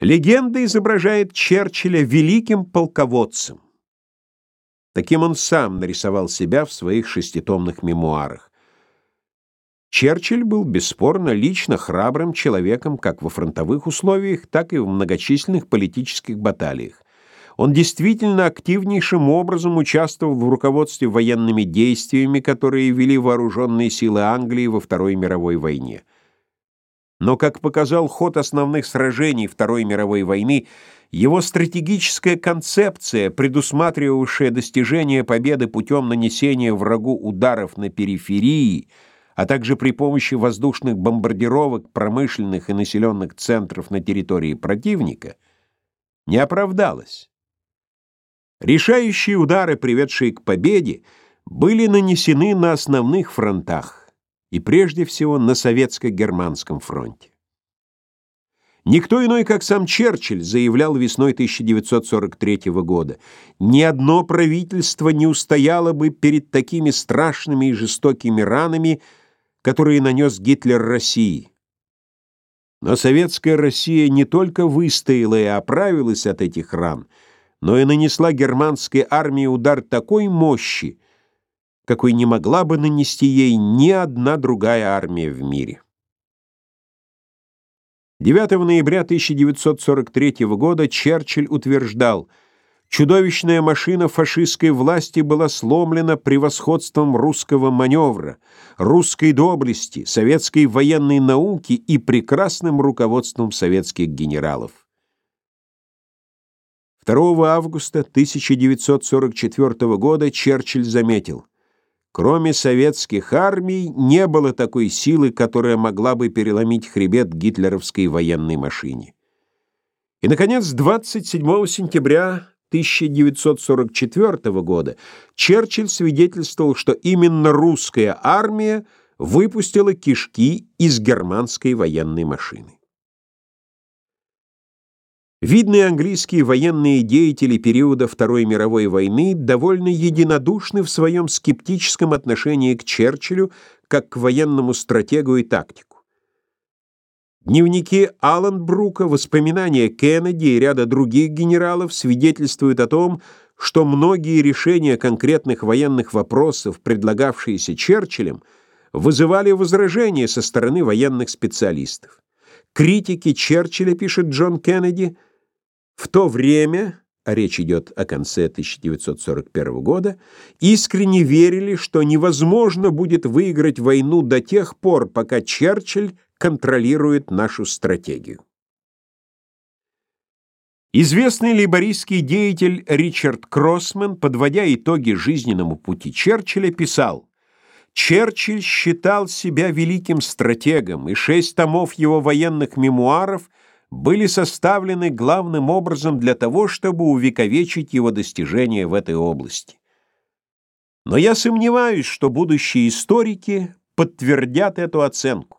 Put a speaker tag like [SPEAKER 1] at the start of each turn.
[SPEAKER 1] Легенда изображает Черчилля великим полководцем. Таким он сам нарисовал себя в своих шеститомных мемуарах. Черчилль был бесспорно лично храбрым человеком как во фронтовых условиях, так и в многочисленных политических баталиях. Он действительно активнейшим образом участвовал в руководстве военными действиями, которые вели вооруженные силы Англии во Второй мировой войне. Но, как показал ход основных сражений Второй мировой войны, его стратегическая концепция, предусматривавшая достижение победы путем нанесения врагу ударов на периферии, а также при помощи воздушных бомбардировок промышленных и населенных центров на территории противника, не оправдалась. Решающие удары, приведшие к победе, были нанесены на основных фронтах и прежде всего на советско-германском фронте. Никто иной, как сам Черчилль, заявлял весной 1943 года, ни одно правительство не устояло бы перед такими страшными и жестокими ранами, которые нанес Гитлер России. Но советская Россия не только выстояла и оправилась от этих ран, но и нанесла германской армии удар такой мощи, какой не могла бы нанести ей ни одна другая армия в мире. 9 ноября 1943 года Черчилль утверждал, чудовищная машина фашистской власти была сломлена превосходством русского маневра, русской доблести, советской военной науки и прекрасным руководством советских генералов. 2 августа 1944 года Черчилль заметил, Кроме советских армий не было такой силы, которая могла бы переломить хребет гитлеровской военной машине. И, наконец, 27 сентября 1944 года Черчилль свидетельствовал, что именно русская армия выпустила кишки из германской военной машины. Видные английские военные деятели периода Второй мировой войны довольно единодушны в своем скептическом отношении к Черчиллю как к военному стратегу и тактику. Дневники Алленбрука, воспоминания Кеннеди и ряда других генералов свидетельствуют о том, что многие решения конкретных военных вопросов, предлагавшиеся Черчиллем, вызывали возражения со стороны военных специалистов. Критики Черчилля, пишет Джон Кеннеди, — в то время, а речь идет о конце 1941 года, искренне верили, что невозможно будет выиграть войну до тех пор, пока Черчилль контролирует нашу стратегию. Известный лейбористский деятель Ричард Кроссман, подводя итоги жизненному пути Черчилля, писал «Черчилль считал себя великим стратегом, и шесть томов его военных мемуаров – были составлены главным образом для того, чтобы увековечить его достижения в этой области. Но я сомневаюсь, что будущие историки подтвердят эту оценку.